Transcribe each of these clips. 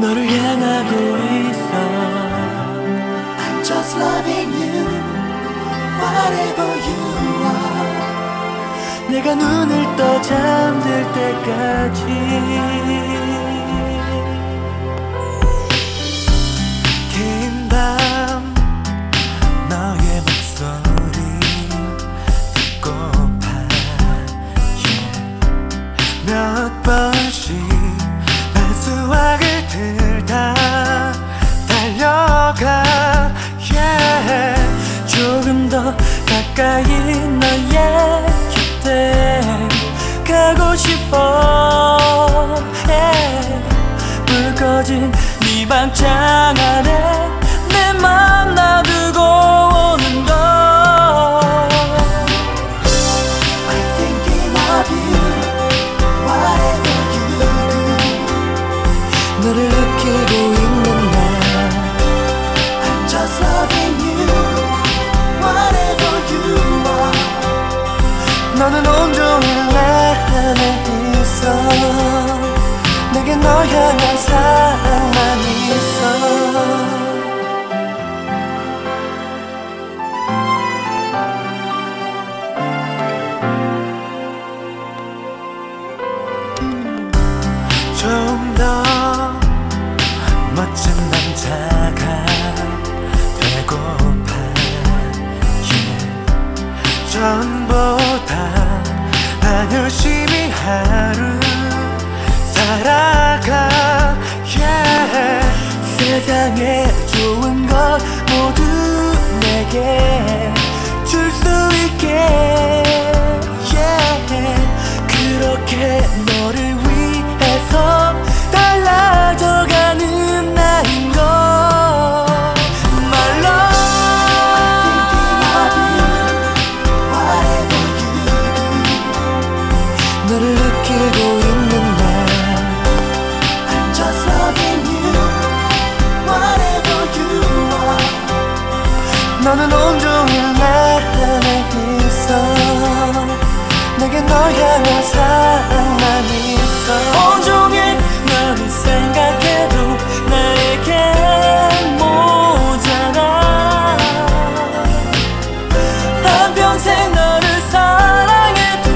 너를 향하고 있어 I'm just loving you Whatever you are 내가 눈을 떠 잠들 때까지 가까이 너의 곁에 가고 싶어 yeah. 불 꺼진 네 방창 안에 내맘 놔두고 오는 걸 I'm thinking of you Whatever you do 너를 느끼 너는 온종일 내 안에 있어. 내게 너 향한 사랑만 있어. 좀 더 멋진 남자가 되고파. yeah. 전보다 난 열심히 하루 살아가 yeah. 세상에 좋은 것 너는 온종일 내 안에 있어. 내게 너 향한 사랑만 있어. 온종일 너를 생각해도 나에겐 모자라. 한평생 너를 사랑해도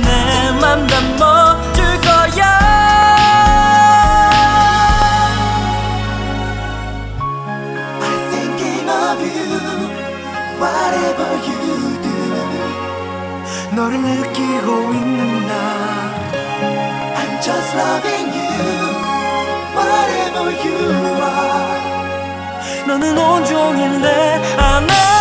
내맘다멈 Whatever you do 너를 느끼고 있는 나 I'm just loving you Whatever you are 너는 온종일 내 안에